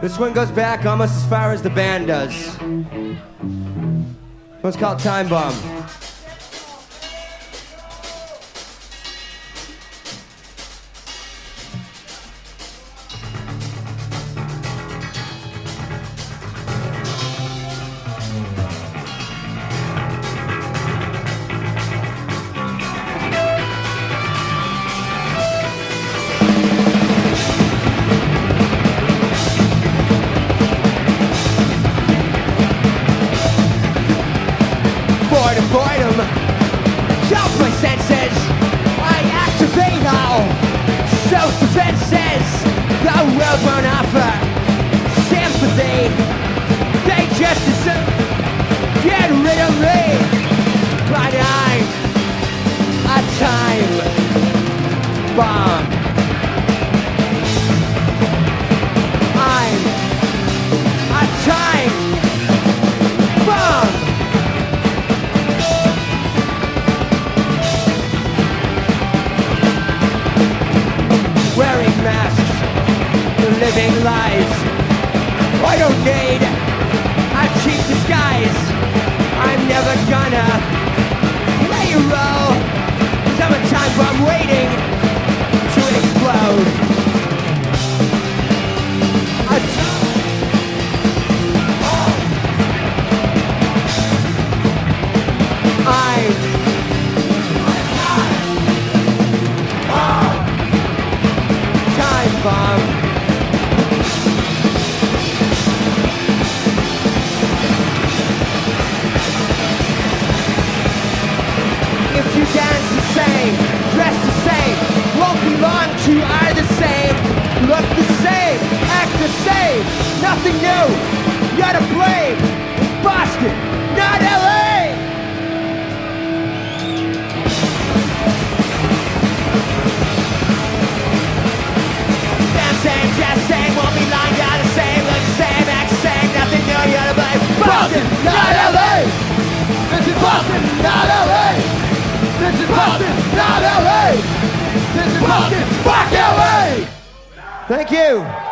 This one goes back almost as far as the band does. One's called Time Bomb. Boredom, boredom. Jump my senses. I activate all self-defenses. The world won't offer sympathy. They just assume get rid of me. But I'm a time bomb. Masks, living lies. I don't need a cheap disguise. I'm never gonna play a role. You dance the same, dress the same, won't belong to the same, look the same, act the same, nothing new, you're to blame. Boston, not LA! Same, same, won't be lying, you're the same, look the same, act the same, nothing new, you're to blame. Boston, not LA! This is Boston, not LA! Thank you.